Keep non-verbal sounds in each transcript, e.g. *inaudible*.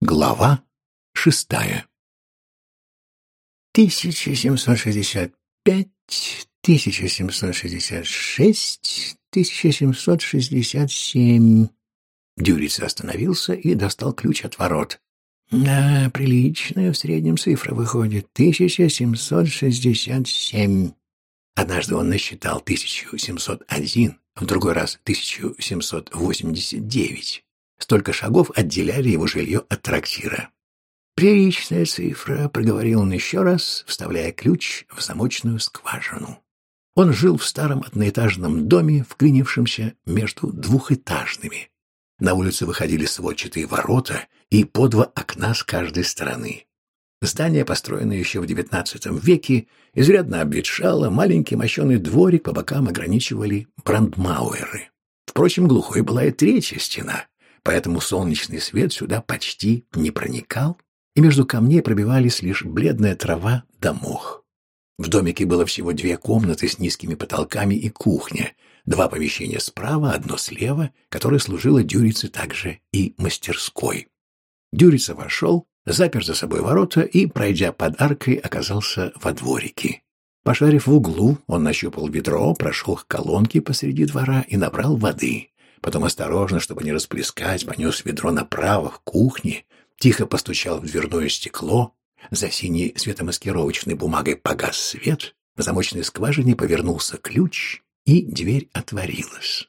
Глава шестая 1765, 1766, 1767. Дюриц остановился и достал ключ от ворот. Да, приличная в среднем цифра выходит. 1767. Однажды он насчитал 1701, в другой раз 1789. Столько шагов отделяли его жилье от трактира. «Приличная цифра», — проговорил он еще раз, вставляя ключ в замочную скважину. Он жил в старом одноэтажном доме, вклинившемся между двухэтажными. На улице выходили сводчатые ворота и по два окна с каждой стороны. Здание, построенное еще в XIX веке, изрядно обветшало, маленький мощеный дворик по бокам ограничивали брандмауэры. Впрочем, глухой была и третья стена, поэтому солнечный свет сюда почти не проникал, и между камней пробивались лишь бледная трава да мох. В домике было всего две комнаты с низкими потолками и кухня, два помещения справа, одно слева, которое служило Дюрице также и мастерской. Дюрица вошел, запер за собой ворота и, пройдя под аркой, оказался во дворике. Пошарив в углу, он нащупал ведро, прошел к колонке посреди двора и набрал воды. Потом осторожно, чтобы не расплескать, понес ведро направо, в кухне, тихо постучал в дверное стекло, за синей светомаскировочной бумагой погас свет, в замочной скважине повернулся ключ, и дверь отворилась.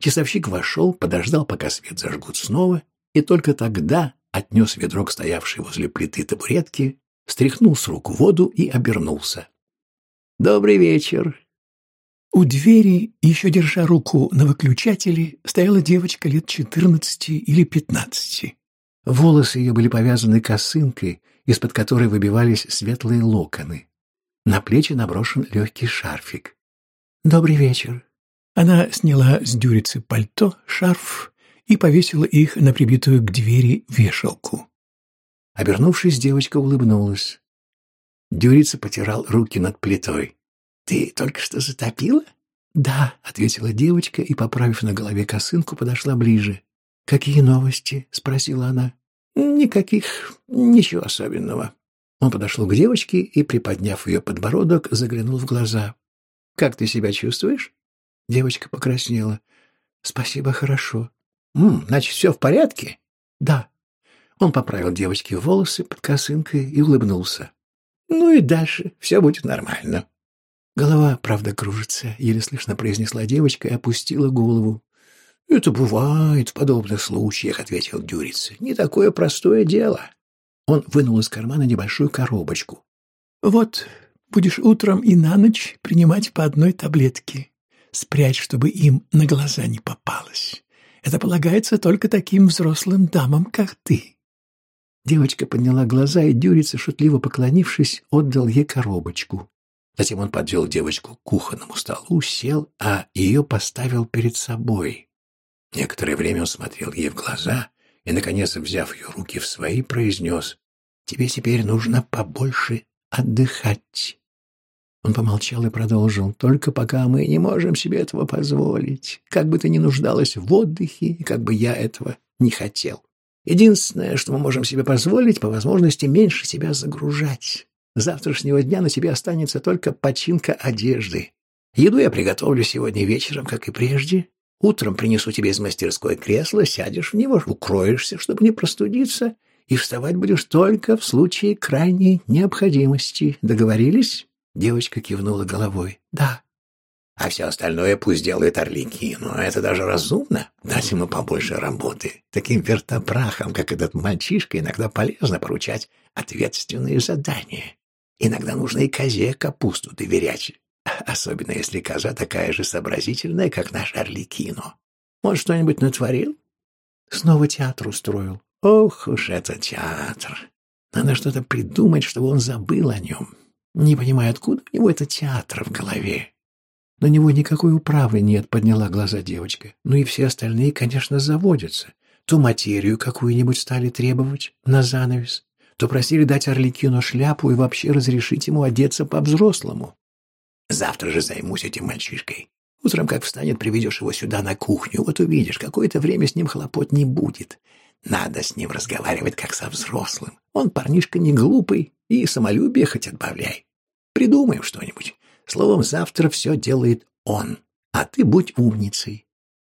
Часовщик вошел, подождал, пока свет зажгут снова, и только тогда отнес ведро к стоявшей возле плиты табуретки, стряхнул с рук воду и обернулся. «Добрый вечер!» У двери, еще держа руку на выключателе, стояла девочка лет четырнадцати или пятнадцати. Волосы ее были повязаны косынкой, из-под которой выбивались светлые локоны. На плечи наброшен легкий шарфик. «Добрый вечер». Она сняла с дюрицы пальто, шарф и повесила их на прибитую к двери вешалку. Обернувшись, девочка улыбнулась. Дюрица потирал руки над плитой. «Ты только что затопила?» «Да», — ответила девочка и, поправив на голове косынку, подошла ближе. «Какие новости?» — спросила она. «Никаких, ничего особенного». Он подошел к девочке и, приподняв ее подбородок, заглянул в глаза. «Как ты себя чувствуешь?» Девочка покраснела. «Спасибо, хорошо». «М, значит, все в порядке?» «Да». Он поправил девочке волосы под косынкой и улыбнулся. «Ну и дальше все будет нормально». Голова, правда, кружится, еле слышно произнесла девочка и опустила голову. «Это бывает в подобных случаях», — ответил Дюриц. «Не такое простое дело». Он вынул из кармана небольшую коробочку. «Вот, будешь утром и на ночь принимать по одной таблетке. Спрячь, чтобы им на глаза не попалось. Это полагается только таким взрослым дамам, как ты». Девочка подняла глаза, и Дюрица, шутливо поклонившись, отдал ей коробочку. Затем он подвел девочку к кухонному столу, сел, а ее поставил перед собой. Некоторое время он смотрел ей в глаза и, наконец, взяв ее руки в свои, произнес «Тебе теперь нужно побольше отдыхать». Он помолчал и продолжил. «Только пока мы не можем себе этого позволить, как бы ты ни нуждалась в отдыхе, как бы я этого не хотел. Единственное, что мы можем себе позволить, по возможности меньше себя загружать. Завтрашнего дня на тебе останется только починка одежды. Еду я приготовлю сегодня вечером, как и прежде. Утром принесу тебе из мастерской кресло, сядешь в него, укроешься, чтобы не простудиться, и вставать будешь только в случае крайней необходимости. Договорились?» Девочка кивнула головой. «Да». «А все остальное пусть делает Орлики, но это даже разумно. Дать ему побольше работы. Таким вертопрахом, как этот мальчишка, иногда полезно поручать ответственные задания. Иногда нужно и козе капусту доверять, *laughs* особенно если коза такая же сообразительная, как наш Орликино. Он что-нибудь натворил? Снова театр устроил. Ох уж это театр! Надо что-то придумать, чтобы он забыл о нем. Не понимаю, откуда у него это театр в голове. На него никакой управы нет, подняла глаза девочка. Ну и все остальные, конечно, заводятся. Ту материю какую-нибудь стали требовать на занавес, то просили дать Орликину шляпу и вообще разрешить ему одеться по-взрослому. Завтра же займусь этим мальчишкой. Утром, как встанет, приведешь его сюда на кухню. Вот увидишь, какое-то время с ним хлопот не будет. Надо с ним разговаривать, как со взрослым. Он парнишка не глупый, и самолюбие хоть отбавляй. Придумаем что-нибудь. Словом, завтра все делает он, а ты будь умницей.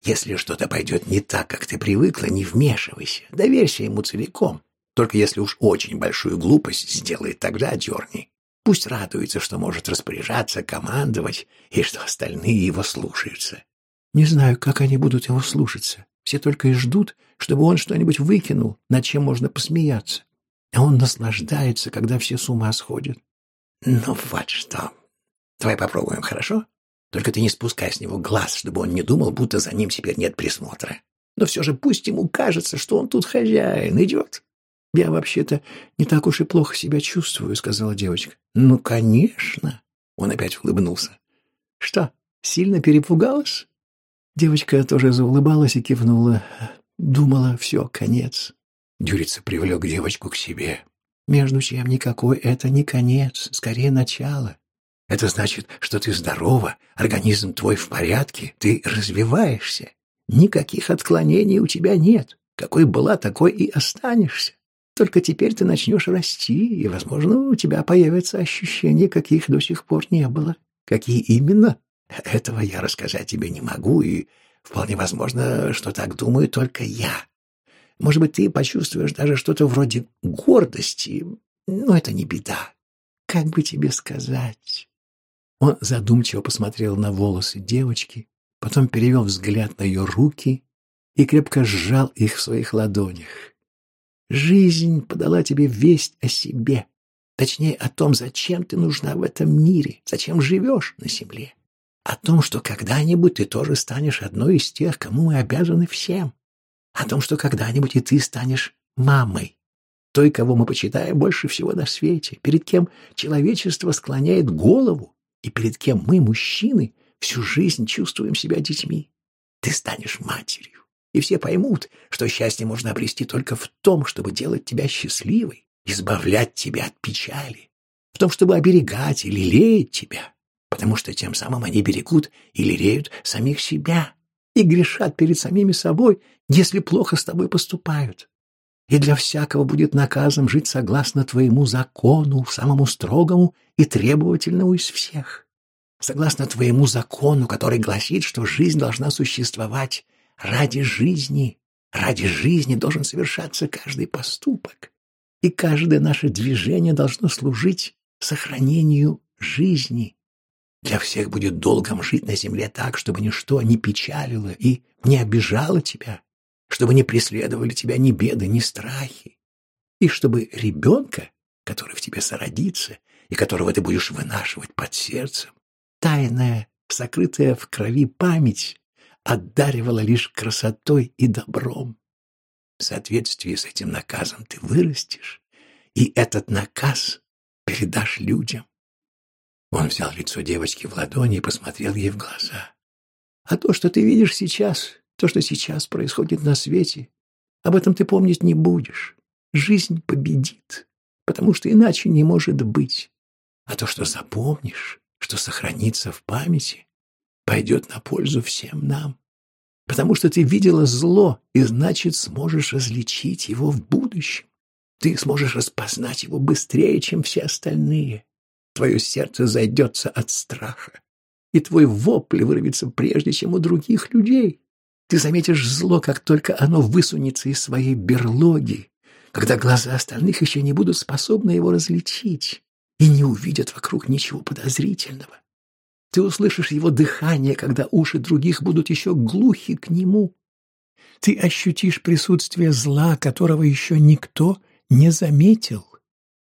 Если что-то пойдет не так, как ты привыкла, не вмешивайся, доверься ему целиком. Только если уж очень большую глупость сделает, тогда дерни. Пусть радуется, что может распоряжаться, командовать, и что остальные его слушаются. Не знаю, как они будут его слушаться. Все только и ждут, чтобы он что-нибудь выкинул, над чем можно посмеяться. А он наслаждается, когда все с ума сходят. Ну вот что. Давай попробуем, хорошо? Только ты не спускай с него глаз, чтобы он не думал, будто за ним теперь нет присмотра. Но все же пусть ему кажется, что он тут хозяин, идет. Я вообще-то не так уж и плохо себя чувствую, сказала девочка. Ну, конечно. Он опять улыбнулся. Что, сильно перепугалась? Девочка тоже заулыбалась и кивнула. Думала, все, конец. Дюрица привлек девочку к себе. Между чем никакой это не конец, скорее начало. Это значит, что ты здорова, организм твой в порядке, ты развиваешься. Никаких отклонений у тебя нет. Какой была, такой и останешься. Только теперь ты начнешь расти, и, возможно, у тебя появятся ощущения, каких до сих пор не было. Какие именно? Этого я рассказать тебе не могу, и вполне возможно, что так думаю только я. Может быть, ты почувствуешь даже что-то вроде гордости, но это не беда. Как бы тебе сказать? Он задумчиво посмотрел на волосы девочки, потом перевел взгляд на ее руки и крепко сжал их в своих ладонях. Жизнь подала тебе весть о себе, точнее о том, зачем ты нужна в этом мире, зачем живешь на земле, о том, что когда-нибудь ты тоже станешь одной из тех, кому мы обязаны всем. О том, что когда-нибудь и ты станешь мамой, той, кого мы почитаем больше всего на свете, перед кем человечество склоняет голову. И перед кем мы, мужчины, всю жизнь чувствуем себя детьми. Ты станешь матерью, и все поймут, что счастье можно обрести только в том, чтобы делать тебя счастливой, избавлять тебя от печали, в том, чтобы оберегать и лелеять тебя, потому что тем самым они берегут и лелеют самих себя и грешат перед самими собой, если плохо с тобой поступают. И для всякого будет наказом жить согласно твоему закону, самому строгому и требовательному из всех. Согласно твоему закону, который гласит, что жизнь должна существовать ради жизни. Ради жизни должен совершаться каждый поступок. И каждое наше движение должно служить сохранению жизни. Для всех будет долгом жить на земле так, чтобы ничто не печалило и не обижало тебя, чтобы не преследовали тебя ни беды, ни страхи, и чтобы ребенка, который в тебе сородится и которого ты будешь вынашивать под сердцем, тайная, сокрытая в крови память, одаривала лишь красотой и добром. В соответствии с этим наказом ты вырастешь, и этот наказ передашь людям. Он взял лицо девочки в ладони и посмотрел ей в глаза. «А то, что ты видишь сейчас, то, что сейчас происходит на свете, об этом ты помнить не будешь. Жизнь победит, потому что иначе не может быть. А то, что запомнишь, что сохранится в памяти, пойдет на пользу всем нам. Потому что ты видела зло, и значит сможешь различить его в будущем. Ты сможешь распознать его быстрее, чем все остальные твое сердце зайдется от страха, и твой вопль вырвется прежде, чем у других людей. Ты заметишь зло, как только оно высунется из своей берлоги, когда глаза остальных еще не будут способны его различить и не увидят вокруг ничего подозрительного. Ты услышишь его дыхание, когда уши других будут еще глухи к нему. Ты ощутишь присутствие зла, которого еще никто не заметил.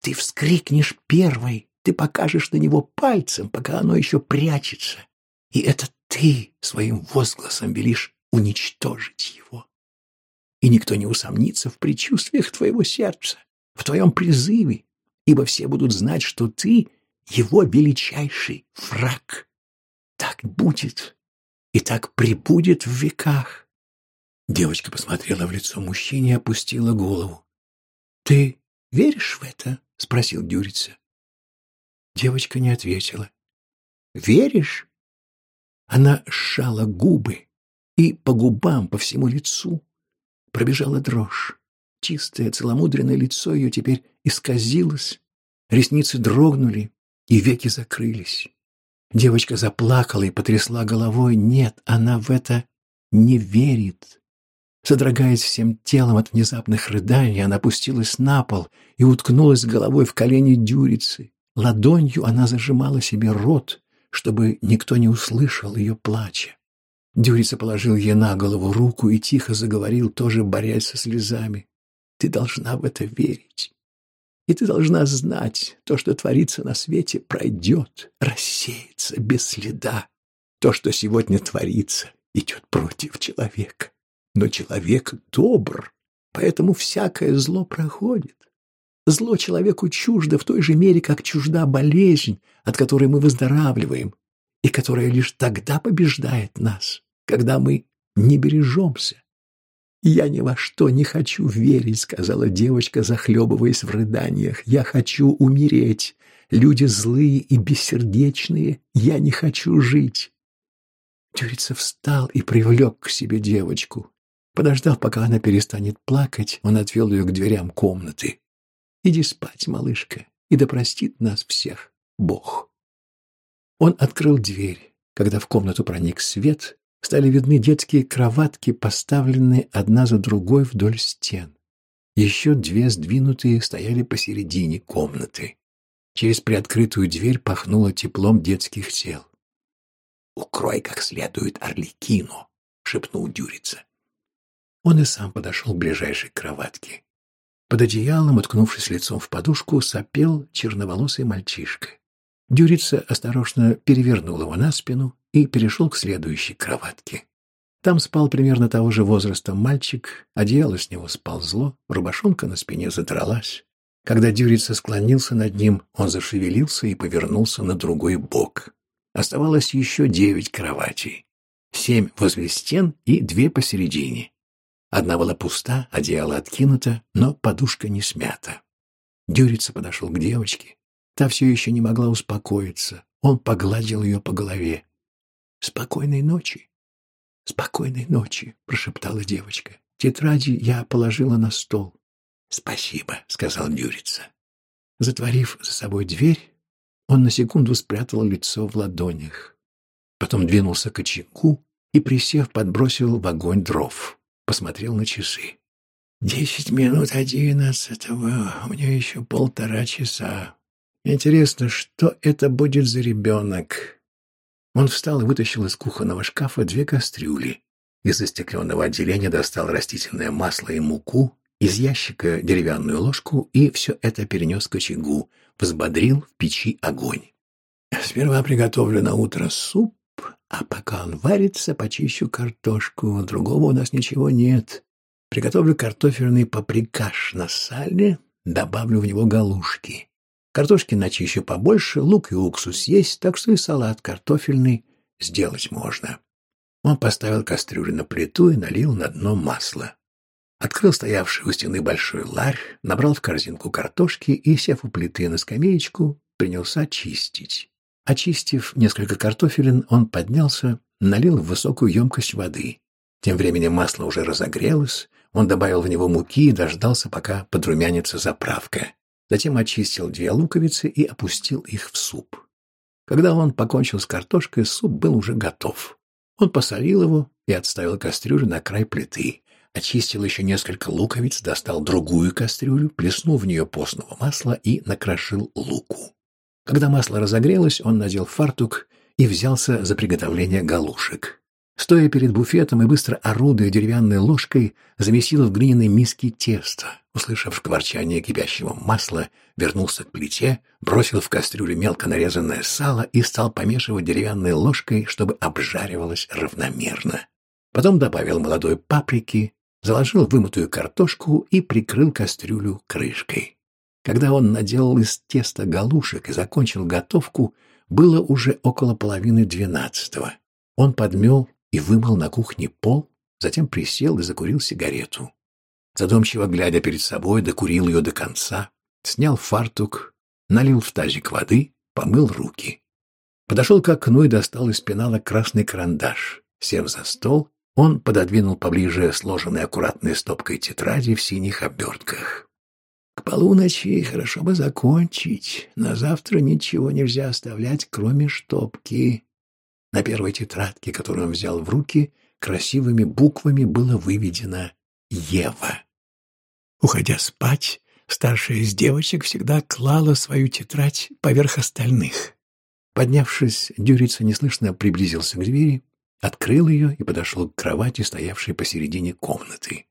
Ты вскрикнешь первой, ты покажешь на него пальцем, пока оно еще прячется. И это ты своим возгласом велишь уничтожить его. И никто не усомнится в предчувствиях твоего сердца, в твоем призыве, ибо все будут знать, что ты его величайший враг. Так будет и так прибудет в веках. Девочка посмотрела в лицо мужчине и опустила голову. — Ты веришь в это? — спросил Дюрица. Девочка не ответила. «Веришь?» Она сжала губы, и по губам, по всему лицу пробежала дрожь. чистое, целомудренное лицо ее теперь исказилось, ресницы дрогнули, и веки закрылись. Девочка заплакала и потрясла головой. Нет, она в это не верит. Содрогаясь всем телом от внезапных рыданий, она опустилась на пол и уткнулась головой в колени дюрицы. Ладонью она зажимала себе рот, чтобы никто не услышал ее плача. Дюрица положил ей на голову руку и тихо заговорил, тоже борясь со слезами. «Ты должна в это верить. И ты должна знать, то, что творится на свете, пройдет, рассеется без следа. То, что сегодня творится, идет против человека. Но человек добр, поэтому всякое зло проходит. Зло человеку чуждо в той же мере, как чужда болезнь, от которой мы выздоравливаем, и которая лишь тогда побеждает нас, когда мы не бережемся. «Я ни во что не хочу верить», — сказала девочка, захлебываясь в рыданиях. «Я хочу умереть. Люди злые и бессердечные. Я не хочу жить». Тюрица встал и привлек к себе девочку. Подождав, пока она перестанет плакать, он отвел ее к дверям комнаты. «Иди спать, малышка, и да простит нас всех Бог». Он открыл дверь. Когда в комнату проник свет, стали видны детские кроватки, поставленные одна за другой вдоль стен. Еще две сдвинутые стояли посередине комнаты. Через приоткрытую дверь пахнуло теплом детских тел. «Укрой как следует Орликину», — шепнул Дюрица. Он и сам подошел к ближайшей кроватке. Под одеялом, уткнувшись лицом в подушку, сопел черноволосый мальчишка. Дюрица осторожно перевернул его на спину и перешел к следующей кроватке. Там спал примерно того же возраста мальчик, одеяло с него сползло, рубашонка на спине задралась. Когда Дюрица склонился над ним, он зашевелился и повернулся на другой бок. Оставалось еще девять кроватей. Семь возле стен и две посередине. Одна была пуста, одеяло откинуто, но подушка не смята. Дюрица подошел к девочке. Та все еще не могла успокоиться. Он погладил ее по голове. «Спокойной ночи!» «Спокойной ночи!» — прошептала девочка. «Тетради я положила на стол». «Спасибо», — сказал Дюрица. Затворив за собой дверь, он на секунду спрятал лицо в ладонях. Потом двинулся к очагу и, присев, подбросил в огонь дров посмотрел на часы. «Десять минут одиннадцатого, у меня еще полтора часа. Интересно, что это будет за ребенок?» Он встал и вытащил из кухонного шкафа две кастрюли. Из застекленного отделения достал растительное масло и муку, из ящика деревянную ложку и все это перенес к очагу, взбодрил в печи огонь. «Сперва приготовлю на утро суп, а пока он варится, почищу картошку. Другого у нас ничего нет. Приготовлю картофельный паприкаш на сале, добавлю в него галушки. Картошки начищу побольше, лук и уксус есть, так что и салат картофельный сделать можно. Он поставил кастрюлю на плиту и налил на дно масло. Открыл стоявший у стены большой ларь, набрал в корзинку картошки и, сев у плиты на скамеечку, принялся чистить. Очистив несколько картофелин, он поднялся, налил в высокую емкость воды. Тем временем масло уже разогрелось, он добавил в него муки и дождался, пока подрумянится заправка. Затем очистил две луковицы и опустил их в суп. Когда он покончил с картошкой, суп был уже готов. Он посолил его и отставил кастрюлю на край плиты. Очистил еще несколько луковиц, достал другую кастрюлю, плеснул в нее постного масла и накрошил луку. Когда масло разогрелось, он надел фартук и взялся за приготовление галушек. Стоя перед буфетом и быстро орудуя деревянной ложкой, замесил в глиняной миске тесто. Услышав шкварчание кипящего масла, вернулся к плите, бросил в кастрюлю мелко нарезанное сало и стал помешивать деревянной ложкой, чтобы обжаривалось равномерно. Потом добавил молодой паприки, заложил вымытую картошку и прикрыл кастрюлю крышкой. Когда он наделал из теста галушек и закончил готовку, было уже около половины двенадцатого. Он подмел и вымыл на кухне пол, затем присел и закурил сигарету. Задумчиво глядя перед собой, докурил ее до конца, снял фартук, налил в тазик воды, помыл руки. Подошел к окну и достал из пенала красный карандаш. Сев за стол, Он пододвинул поближе сложенные аккуратной стопкой тетради в синих обертках. К полуночи хорошо бы закончить. На завтра ничего нельзя оставлять, кроме штопки. На первой тетрадке, которую он взял в руки, красивыми буквами было выведено «Ева». Уходя спать, старшая из девочек всегда клала свою тетрадь поверх остальных. Поднявшись, Дюрица неслышно приблизился к двери, открыл ее и подошел к кровати, стоявшей посередине комнаты.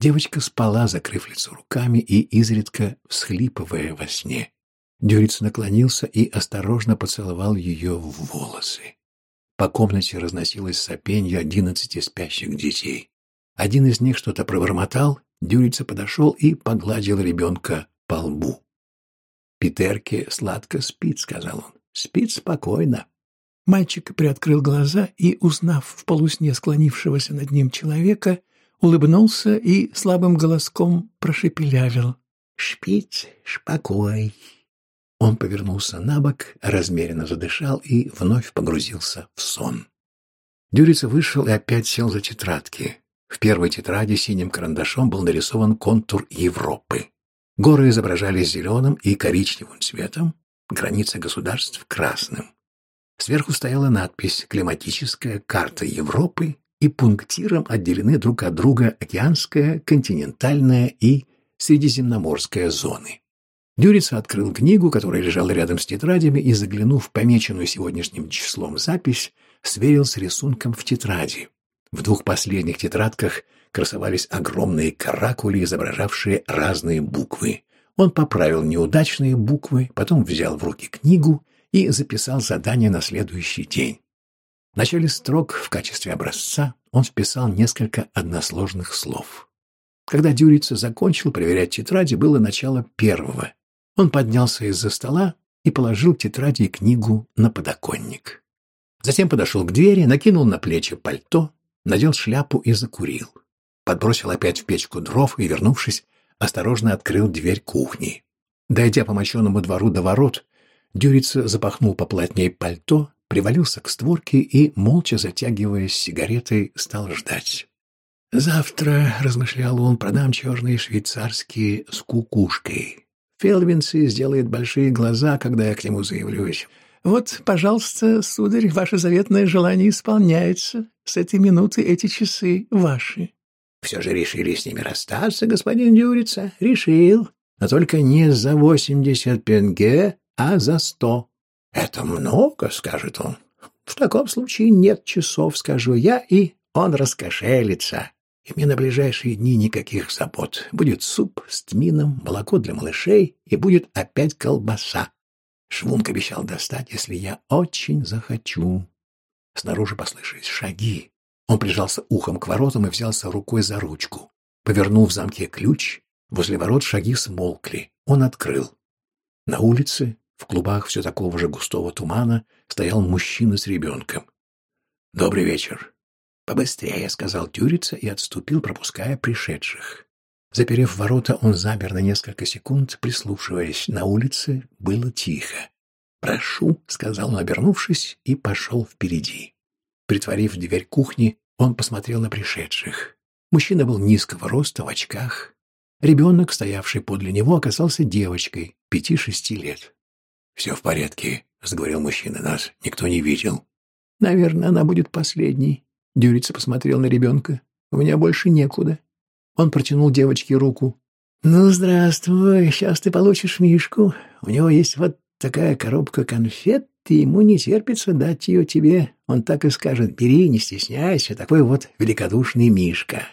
Девочка спала, закрыв лицо руками и изредка всхлипывая во сне. Дюриц наклонился и осторожно поцеловал ее в волосы. По комнате разносилось сопенье одиннадцати спящих детей. Один из них что-то пробормотал, Дюрица подошел и погладил ребенка по лбу. «Питерке сладко спит», — сказал он. «Спит спокойно». Мальчик приоткрыл глаза и, узнав в полусне склонившегося над ним человека, улыбнулся и слабым голоском прошепелявил. «Шпиц, шпокой». Он повернулся на бок, размеренно задышал и вновь погрузился в сон. Дюрица вышел и опять сел за тетрадки. В первой тетради синим карандашом был нарисован контур Европы. Горы изображались зеленым и коричневым цветом, границы государств — красным. Сверху стояла надпись «Климатическая карта Европы» и пунктиром отделены друг от друга океанская, континентальная и средиземноморская зоны. Дюрица открыл книгу, которая лежала рядом с тетрадями, и, заглянув помеченную сегодняшним числом запись, сверил с рисунком в тетради. В двух последних тетрадках красовались огромные каракули, изображавшие разные буквы. Он поправил неудачные буквы, потом взял в руки книгу и записал задание на следующий день. В начале строк в качестве образца он вписал несколько односложных слов. Когда Дюрица закончил проверять тетради, было начало первого. Он поднялся из-за стола и положил тетради и книгу на подоконник. Затем подошел к двери, накинул на плечи пальто, надел шляпу и закурил. Подбросил опять в печку дров и, вернувшись, осторожно открыл дверь кухни. Дойдя по мощенному двору до ворот, Дюрица запахнул поплотнее пальто, привалился к створке и, молча затягиваясь сигаретой, стал ждать. «Завтра, — размышлял он, — продам черные швейцарские с кукушкой. Фелвинси сделает большие глаза, когда я к нему заявлюсь. Вот, пожалуйста, сударь, ваше заветное желание исполняется. С этой минуты эти часы ваши». «Все же решили с ними расстаться, господин Дюрица?» «Решил. Но только не за восемьдесят пенге, а за сто. «Это много», — скажет он. «В таком случае нет часов», — скажу я, и он раскошелится. И мне на ближайшие дни никаких забот. Будет суп с тмином, молоко для малышей, и будет опять колбаса. Швунг обещал достать, если я очень захочу. Снаружи послышались шаги. Он прижался ухом к воротам и взялся рукой за ручку. Повернул в замке ключ. Возле ворот шаги смолкли. Он открыл. На улице в клубах все такого же густого тумана стоял мужчина с ребенком. «Добрый вечер». «Побыстрее», — сказал Тюрица и отступил, пропуская пришедших. Заперев ворота, он замер на несколько секунд, прислушиваясь. На улице было тихо. «Прошу», — сказал он, обернувшись, и пошел впереди. Притворив дверь кухни, он посмотрел на пришедших. Мужчина был низкого роста, в очках. Ребенок, стоявший подле него, оказался девочкой, пяти-шести лет. «Все в порядке», — заговорил мужчина. «Нас никто не видел». «Наверное, она будет последней». Дюрица посмотрел на ребенка. «У меня больше некуда». Он протянул девочке руку. «Ну, здравствуй, сейчас ты получишь Мишку. У него есть вот такая коробка конфет, и ему не терпится дать ее тебе. Он так и скажет, бери, не стесняйся, такой вот великодушный Мишка».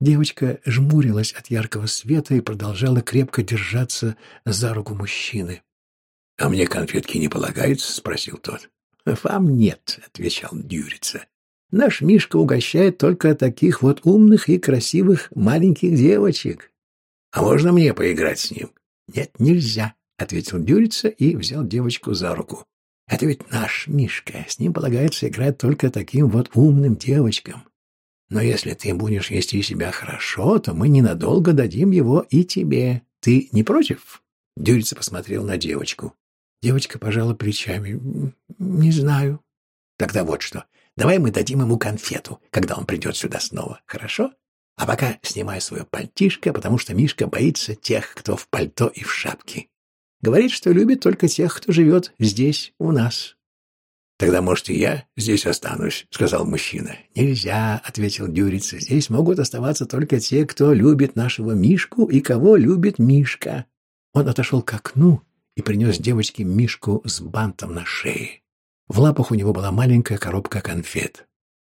Девочка жмурилась от яркого света и продолжала крепко держаться за руку мужчины. — А мне конфетки не полагается? — спросил тот. — Вам нет, — отвечал Дюрица. — Наш Мишка угощает только таких вот умных и красивых маленьких девочек. — А можно мне поиграть с ним? — Нет, нельзя, — ответил Дюрица и взял девочку за руку. — Это ведь наш Мишка, с ним полагается играть только таким вот умным девочкам. Но если ты будешь вести себя хорошо, то мы ненадолго дадим его и тебе. Ты не против?» Дюрица посмотрел на девочку. Девочка пожала плечами. «Не знаю». «Тогда вот что. Давай мы дадим ему конфету, когда он придет сюда снова, хорошо? А пока снимай свое пальтишко, потому что Мишка боится тех, кто в пальто и в шапке. Говорит, что любит только тех, кто живет здесь, у нас. «Тогда, может, и я здесь останусь», — сказал мужчина. «Нельзя», — ответил Дюрица. «Здесь могут оставаться только те, кто любит нашего Мишку и кого любит Мишка». Он отошел к окну и принес девочке Мишку с бантом на шее. В лапах у него была маленькая коробка конфет.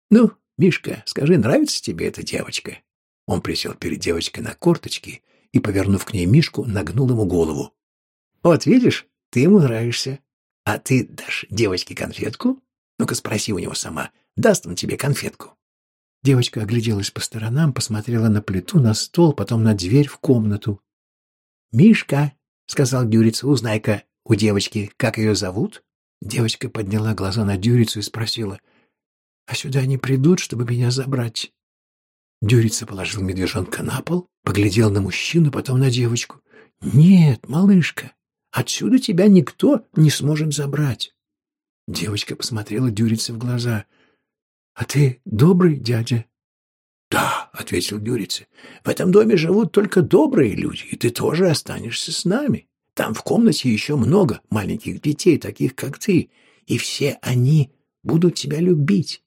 «Ну, Мишка, скажи, нравится тебе эта девочка?» Он присел перед девочкой на корточки и, повернув к ней Мишку, нагнул ему голову. «Вот видишь, ты ему нравишься. А ты дашь девочке конфетку? Ну-ка спроси у него сама, даст он тебе конфетку. Девочка огляделась по сторонам, посмотрела на плиту, на стол, потом на дверь в комнату. «Мишка», — сказал Дюрица, — «узнай-ка у девочки, как ее зовут?» Девочка подняла глаза на Дюрицу и спросила, «А сюда не придут, чтобы меня забрать?» Дюрица положил медвежонка на пол, поглядел на мужчину, потом на девочку. «Нет, малышка, Отсюда тебя никто не сможет забрать. Девочка посмотрела Дюрице в глаза. — А ты добрый дядя? — Да, — ответил Дюрица. — В этом доме живут только добрые люди, и ты тоже останешься с нами. Там в комнате еще много маленьких детей, таких как ты, и все они будут тебя любить.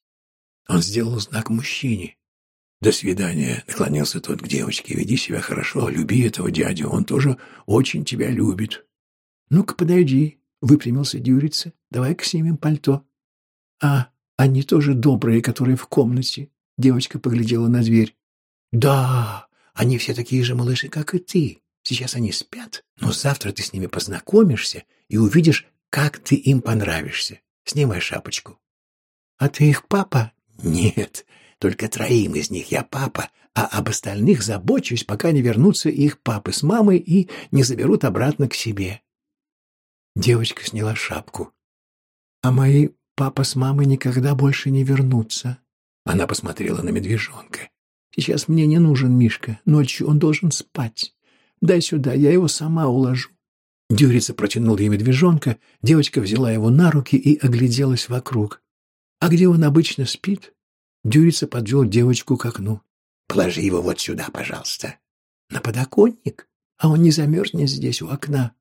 Он сделал знак мужчине. «До свидания», — наклонился тот к девочке. «Веди себя хорошо, люби этого дядю, он тоже очень тебя любит». «Ну-ка, подойди», — выпрямился Дюрица. «Давай-ка снимем пальто». «А, они тоже добрые, которые в комнате», — девочка поглядела на дверь. «Да, они все такие же малыши, как и ты. Сейчас они спят, но завтра ты с ними познакомишься и увидишь, как ты им понравишься. Снимай шапочку». «А ты их папа?» «Нет, только троим из них я папа, а об остальных забочусь, пока не вернутся их папы с мамой и не заберут обратно к себе. Девочка сняла шапку. «А мои папа с мамой никогда больше не вернутся». Она посмотрела на медвежонка. «Сейчас мне не нужен Мишка. Ночью он должен спать. Дай сюда, я его сама уложу». Дюрица протянул ей медвежонка, девочка взяла его на руки и огляделась вокруг. «А где он обычно спит?» Дюрица подвел девочку к окну. «Положи его вот сюда, пожалуйста». «На подоконник? А он не замерзнет здесь у окна?»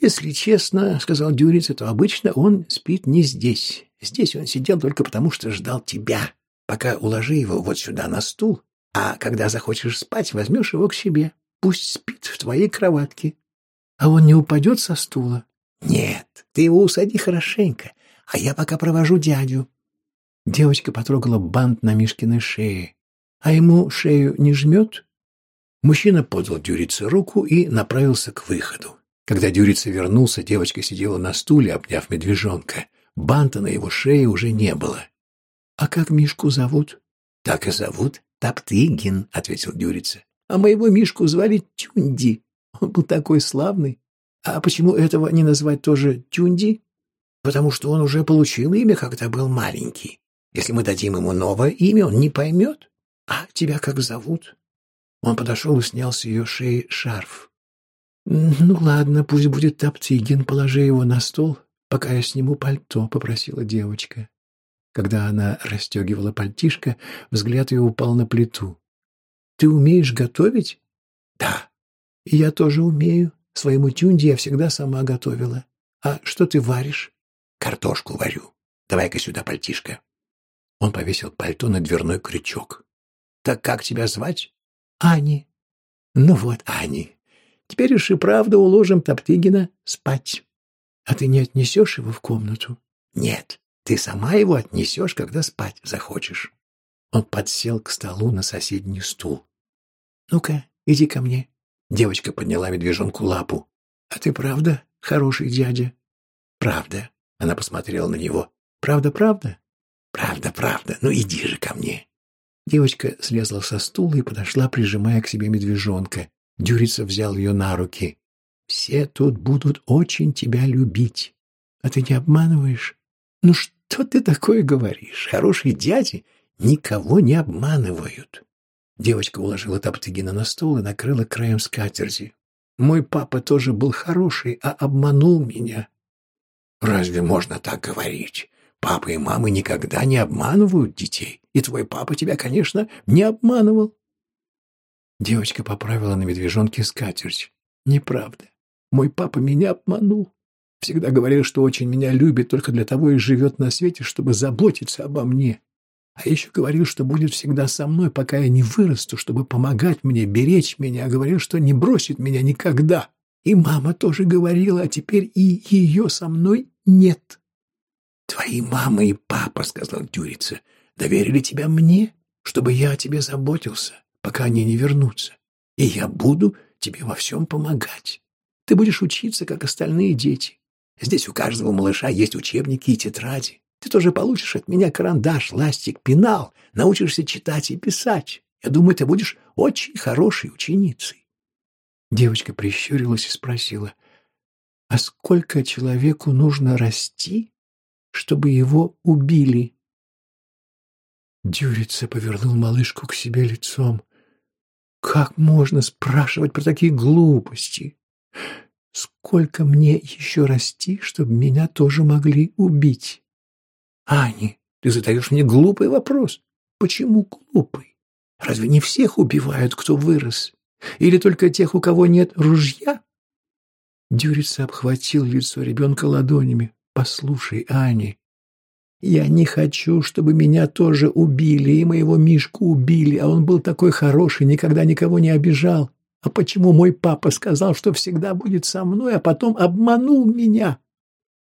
Если честно, — сказал Дюриц, — то обычно он спит не здесь. Здесь он сидел только потому, что ждал тебя. Пока уложи его вот сюда на стул, а когда захочешь спать, возьмешь его к себе. Пусть спит в твоей кроватке. А он не упадет со стула? Нет, ты его усади хорошенько, а я пока провожу дядю. Девочка потрогала бант на Мишкиной шее. А ему шею не жмет? Мужчина подал Дюрице руку и направился к выходу. Когда Дюрица вернулся, девочка сидела на стуле, обняв медвежонка. Банта на его шее уже не было. — А как Мишку зовут? — Так и зовут. Топтыгин, — ответил Дюрица. — А моего Мишку звали Тюнди. Он был такой славный. А почему этого не назвать тоже Тюнди? — Потому что он уже получил имя, когда был маленький. Если мы дадим ему новое имя, он не поймет. А тебя как зовут? Он подошел и снял с ее шеи шарф. «Ну ладно, пусть будет Топтыгин, положи его на стол, пока я сниму пальто», — попросила девочка. Когда она расстегивала пальтишко, взгляд ее упал на плиту. «Ты умеешь готовить?» «Да». «И я тоже умею. Своему тюнде я всегда сама готовила. А что ты варишь?» «Картошку варю. Давай-ка сюда пальтишко». Он повесил пальто на дверной крючок. «Так как тебя звать?» «Ани». «Ну вот, Ани, Теперь уж и правда уложим Топтыгина спать. А ты не отнесешь его в комнату? Нет, ты сама его отнесешь, когда спать захочешь. Он подсел к столу на соседний стул. Ну-ка, иди ко мне. Девочка подняла медвежонку лапу. А ты правда хороший дядя? Правда. Она посмотрела на него. Правда, правда? Правда, правда. Ну иди же ко мне. Девочка слезла со стула и подошла, прижимая к себе медвежонка. Дюрица взял ее на руки. «Все тут будут очень тебя любить. А ты не обманываешь?» «Ну что ты такое говоришь? Хорошие дяди никого не обманывают». Девочка уложила Топтыгина на стол и накрыла краем скатерти. «Мой папа тоже был хороший, а обманул меня». «Разве можно так говорить? Папа и мама никогда не обманывают детей. И твой папа тебя, конечно, не обманывал. Девочка поправила на медвежонке скатерть. Неправда. Мой папа меня обманул. Всегда говорил, что очень меня любит, только для того и живет на свете, чтобы заботиться обо мне. А еще говорил, что будет всегда со мной, пока я не вырасту, чтобы помогать мне, беречь меня. Говорил, что не бросит меня никогда. И мама тоже говорила, а теперь и ее со мной нет. Твои мама и папа, — сказал Тюрица, — доверили тебя мне, чтобы я о тебе заботился, пока они не вернутся. И я буду тебе во всем помогать. Ты будешь учиться, как остальные дети. Здесь у каждого малыша есть учебники и тетради. Ты тоже получишь от меня карандаш, ластик, пенал, научишься читать и писать. Я думаю, ты будешь очень хорошей ученицей. Девочка прищурилась и спросила, а сколько человеку нужно расти, чтобы его убили? Дюрица повернул малышку к себе лицом. Как можно спрашивать про такие глупости? Сколько мне еще расти, чтобы меня тоже могли убить? Ани, ты задаешь мне глупый вопрос. Почему глупый? Разве не всех убивают, кто вырос? Или только тех, у кого нет ружья? Дюрица обхватил лицо ребенка ладонями. Послушай, Ани, я не хочу, чтобы меня тоже убили, и моего Мишку убили, а он был такой хороший, никогда никого не обижал. А почему мой папа сказал, что всегда будет со мной, а потом обманул меня?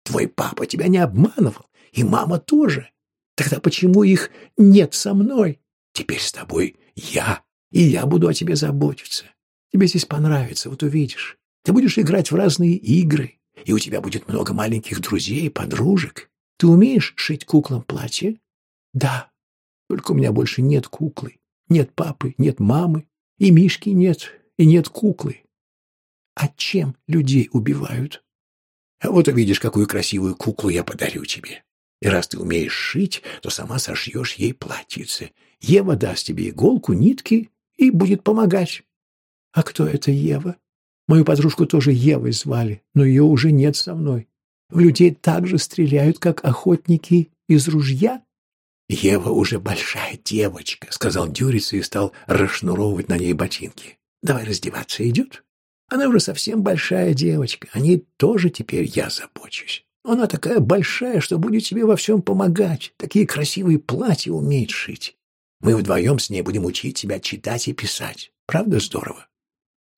Твой папа тебя не обманывал, и мама тоже. Тогда почему их нет со мной? Теперь с тобой я, и я буду о тебе заботиться. Тебе здесь понравится, вот увидишь. Ты будешь играть в разные игры, и у тебя будет много маленьких друзей и подружек. Ты умеешь шить куклам платье? Да. Только у меня больше нет куклы. Нет папы, нет мамы, и Мишки нет, и нет куклы. А чем людей убивают? А вот увидишь, какую красивую куклу я подарю тебе. И раз ты умеешь шить, то сама сошьешь ей платьице. Ева даст тебе иголку, нитки и будет помогать. А кто это Ева? Мою подружку тоже Евой звали, но ее уже нет со мной. В людей так же стреляют, как охотники из ружья. Ева уже большая девочка, сказал Дюрица и стал расшнуровывать на ней ботинки. Давай раздеваться, идет? Она уже совсем большая девочка, о ней тоже теперь я забочусь. Она такая большая, что будет тебе во всем помогать, такие красивые платья умеет шить. Мы вдвоем с ней будем учить тебя читать и писать. Правда здорово?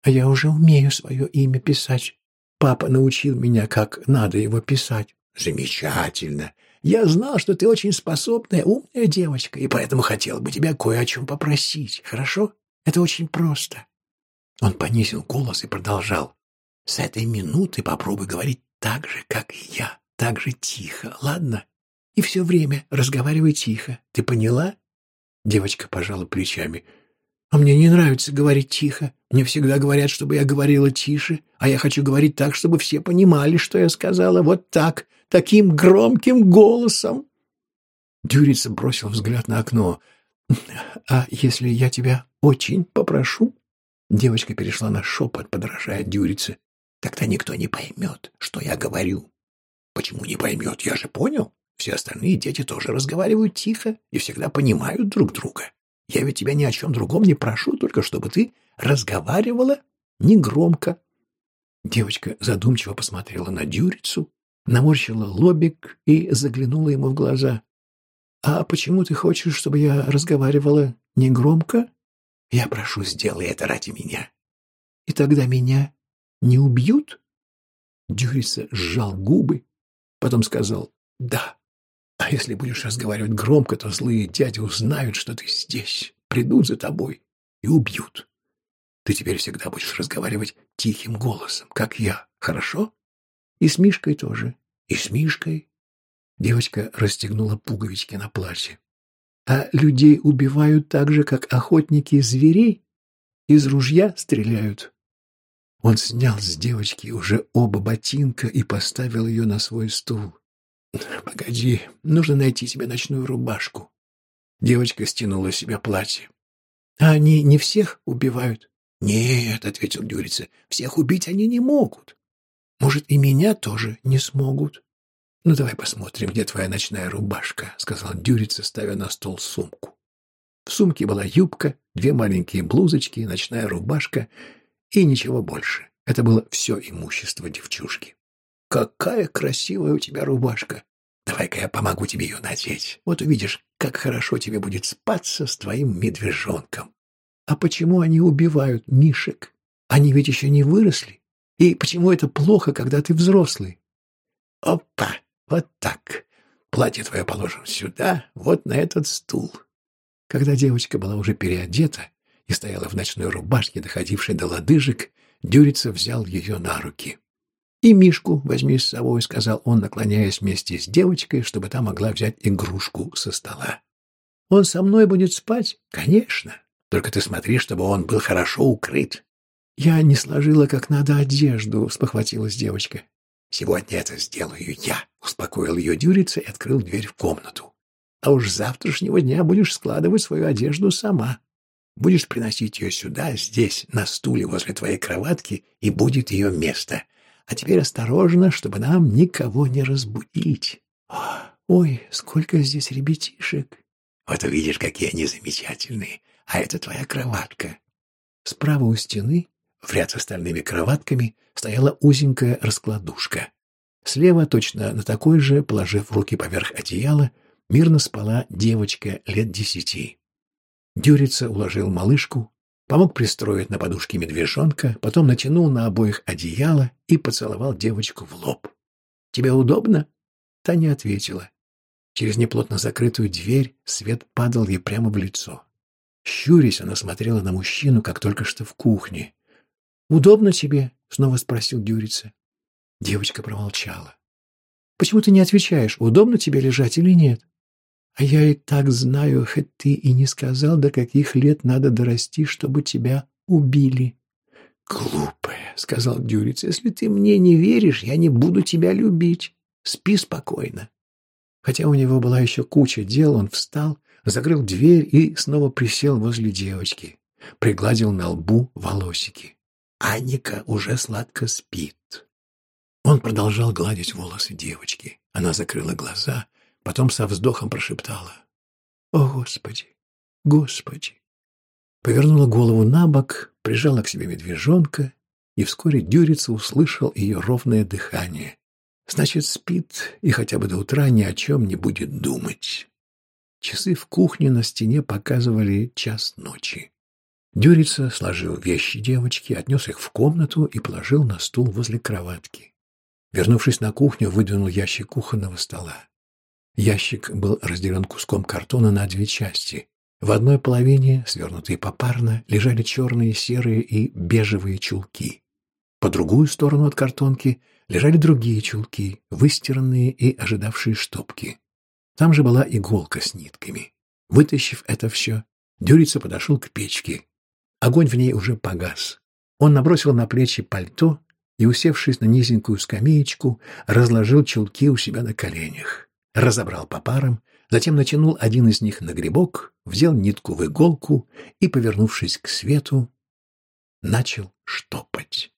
А я уже умею свое имя писать. Папа научил меня, как надо его писать. Замечательно. Я знал, что ты очень способная, умная девочка, и поэтому хотел бы тебя кое о чем попросить. Хорошо? Это очень просто. Он понизил голос и продолжал. С этой минуты попробуй говорить так же, как и я, так же тихо, ладно? И все время разговаривай тихо. Ты поняла? Девочка пожала плечами. А мне не нравится говорить тихо. Мне всегда говорят, чтобы я говорила тише, а я хочу говорить так, чтобы все понимали, что я сказала. Вот так, таким громким голосом. Дюрица бросил взгляд на окно. «А если я тебя очень попрошу?» Девочка перешла на шепот, подражая Дюрице. «Тогда никто не поймет, что я говорю». «Почему не поймет? Я же понял. Все остальные дети тоже разговаривают тихо и всегда понимают друг друга. Я ведь тебя ни о чем другом не прошу, только чтобы ты разговаривала негромко. Девочка задумчиво посмотрела на Дюрицу, наморщила лобик и заглянула ему в глаза. — А почему ты хочешь, чтобы я разговаривала негромко? Я прошу, сделай это ради меня. И тогда меня не убьют? Дюрица сжал губы, потом сказал «да». А если будешь разговаривать громко, то злые дяди узнают, что ты здесь, придут за тобой и убьют. Ты теперь всегда будешь разговаривать тихим голосом, как я, хорошо? И с Мишкой тоже. И с Мишкой. Девочка расстегнула пуговички на платье. А людей убивают так же, как охотники зверей. Из ружья стреляют. Он снял с девочки уже оба ботинка и поставил ее на свой стул. Погоди, нужно найти себе ночную рубашку. Девочка стянула себе платье. А они не всех убивают? Нет, ответил Дюрица, всех убить они не могут. Может, и меня тоже не смогут. «Ну, давай посмотрим, где твоя ночная рубашка», — сказал Дюрица, ставя на стол сумку. В сумке была юбка, две маленькие блузочки, ночная рубашка и ничего больше. Это было все имущество девчушки. «Какая красивая у тебя рубашка! Давай-ка я помогу тебе ее надеть. Вот увидишь, как хорошо тебе будет спаться с твоим медвежонком. А почему они убивают мишек? Они ведь еще не выросли. И почему это плохо, когда ты взрослый? Опа! Вот так. Платье твое положим сюда, вот на этот стул. Когда девочка была уже переодета и стояла в ночной рубашке, доходившей до лодыжек, Дюрица взял ее на руки. «И Мишку возьми с собой», — сказал он, наклоняясь вместе с девочкой, чтобы та могла взять игрушку со стола. «Он со мной будет спать?» «Конечно. Только ты смотри, чтобы он был хорошо укрыт». «Я не сложила как надо одежду», — спохватилась девочка. «Сегодня это сделаю я», — успокоил ее Дюрица и открыл дверь в комнату. «А уж завтрашнего дня будешь складывать свою одежду сама. Будешь приносить ее сюда, здесь, на стуле возле твоей кроватки, и будет ее место. А теперь осторожно, чтобы нам никого не разбудить. Ой, сколько здесь ребятишек! Вот увидишь, какие они замечательные. А это твоя кроватка». Справа у стены в ряд с остальными кроватками стояла узенькая раскладушка. Слева, точно на такой же, положив руки поверх одеяла, мирно спала девочка лет десяти. Дюрица уложил малышку, помог пристроить на подушке медвежонка, потом натянул на обоих одеяло и поцеловал девочку в лоб. «Тебе удобно?» Та не ответила. Через неплотно закрытую дверь свет падал ей прямо в лицо. Щурясь, она смотрела на мужчину, как только что в кухне. «Удобно тебе?» — снова спросил Дюрица. Девочка промолчала. «Почему ты не отвечаешь, удобно тебе лежать или нет?» «А я и так знаю, хоть ты и не сказал, до каких лет надо дорасти, чтобы тебя убили». «Глупая», — сказал Дюрица, — «если ты мне не веришь, я не буду тебя любить. Спи спокойно». Хотя у него была еще куча дел, он встал, закрыл дверь и снова присел возле девочки, пригладил на лбу волосики. Анника уже сладко спит. Он продолжал гладить волосы девочки. Она закрыла глаза, потом со вздохом прошептала. «О, Господи! Господи!» Повернула голову на бок, прижала к себе медвежонка, и вскоре Дюрица услышал ее ровное дыхание. Значит, спит и хотя бы до утра ни о чем не будет думать. Часы в кухне на стене показывали час ночи. Дюрица сложил вещи девочки, отнес их в комнату и положил на стул возле кроватки. Вернувшись на кухню, выдвинул ящик кухонного стола. Ящик был разделен куском картона на две части. В одной половине, свернутые попарно, лежали черные, серые и бежевые чулки. По другую сторону от картонки лежали другие чулки, выстиранные и ожидавшие штопки. Там же была иголка с нитками. Вытащив это все, Дюрица подошел к печке, Огонь в ней уже погас. Он набросил на плечи пальто и, усевшись на низенькую скамеечку, разложил чулки у себя на коленях. Разобрал по парам, затем натянул один из них на грибок, взял нитку в иголку и, повернувшись к свету, начал штопать.